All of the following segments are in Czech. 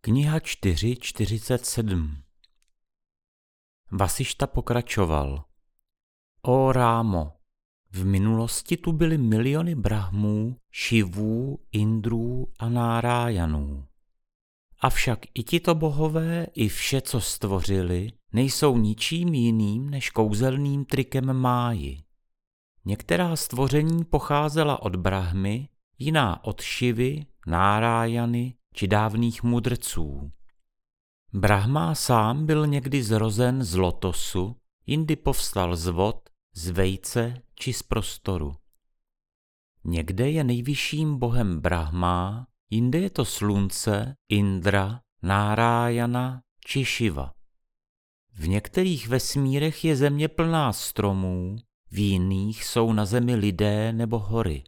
Kniha 4.47 Vasišta pokračoval. O Rámo, v minulosti tu byly miliony brahmů, šivů, indrů a nárájanů. Avšak i tito bohové, i vše, co stvořili, nejsou ničím jiným než kouzelným trikem máji. Některá stvoření pocházela od Brahmy, jiná od Šivy, Nárájany či dávných mudrců. Brahma sám byl někdy zrozen z lotosu, jindy povstal z vod, z vejce či z prostoru. Někde je nejvyšším bohem Brahma, jinde je to slunce, Indra, Nárájana či Šiva. V některých vesmírech je země plná stromů, v jiných jsou na zemi lidé nebo hory.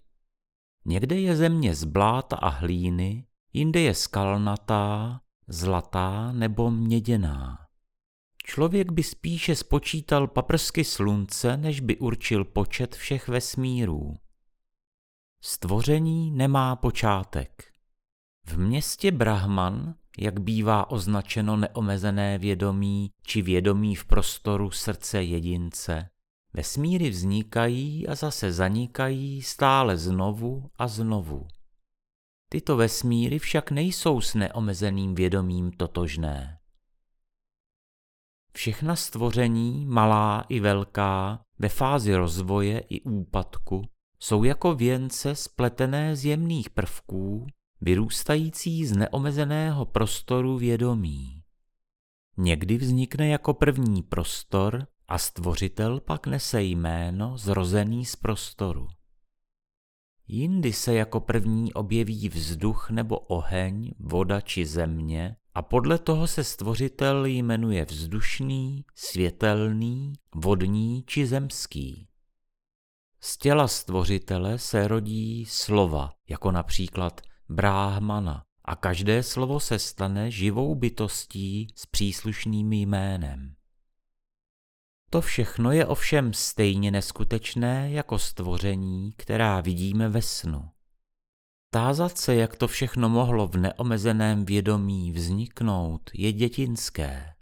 Někde je země z bláta a hlíny, jinde je skalnatá, zlatá nebo měděná. Člověk by spíše spočítal paprsky slunce, než by určil počet všech vesmírů. Stvoření nemá počátek. V městě Brahman, jak bývá označeno neomezené vědomí či vědomí v prostoru srdce jedince, vesmíry vznikají a zase zanikají stále znovu a znovu. Tyto vesmíry však nejsou s neomezeným vědomím totožné. Všechna stvoření, malá i velká, ve fázi rozvoje i úpadku, jsou jako věnce spletené z jemných prvků, vyrůstající z neomezeného prostoru vědomí. Někdy vznikne jako první prostor a stvořitel pak nese jméno zrozený z prostoru. Jindy se jako první objeví vzduch nebo oheň, voda či země a podle toho se stvořitel jmenuje vzdušný, světelný, vodní či zemský. Z těla stvořitele se rodí slova, jako například bráhmana, a každé slovo se stane živou bytostí s příslušným jménem. To všechno je ovšem stejně neskutečné jako stvoření, která vidíme ve snu. Tázat se, jak to všechno mohlo v neomezeném vědomí vzniknout, je dětinské.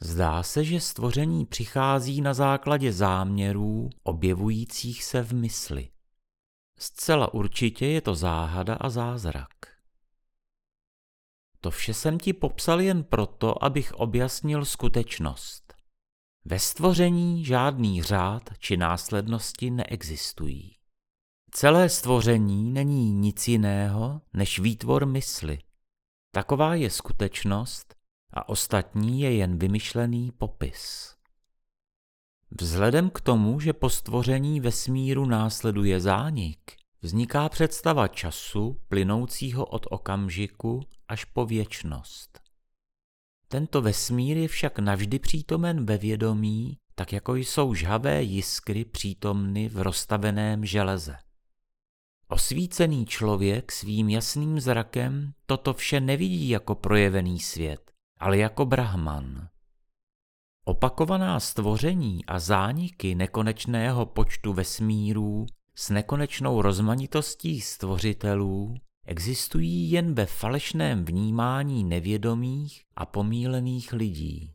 Zdá se, že stvoření přichází na základě záměrů objevujících se v mysli. Zcela určitě je to záhada a zázrak. To vše jsem ti popsal jen proto, abych objasnil skutečnost. Ve stvoření žádný řád či následnosti neexistují. Celé stvoření není nic jiného než výtvor mysli. Taková je skutečnost a ostatní je jen vymyšlený popis. Vzhledem k tomu, že po stvoření vesmíru následuje zánik, vzniká představa času plynoucího od okamžiku až po věčnost. Tento vesmír je však navždy přítomen ve vědomí, tak jako jsou žhavé jiskry přítomny v rozstaveném železe. Osvícený člověk svým jasným zrakem toto vše nevidí jako projevený svět, ale jako brahman. Opakovaná stvoření a zániky nekonečného počtu vesmírů s nekonečnou rozmanitostí stvořitelů existují jen ve falešném vnímání nevědomých a pomílených lidí.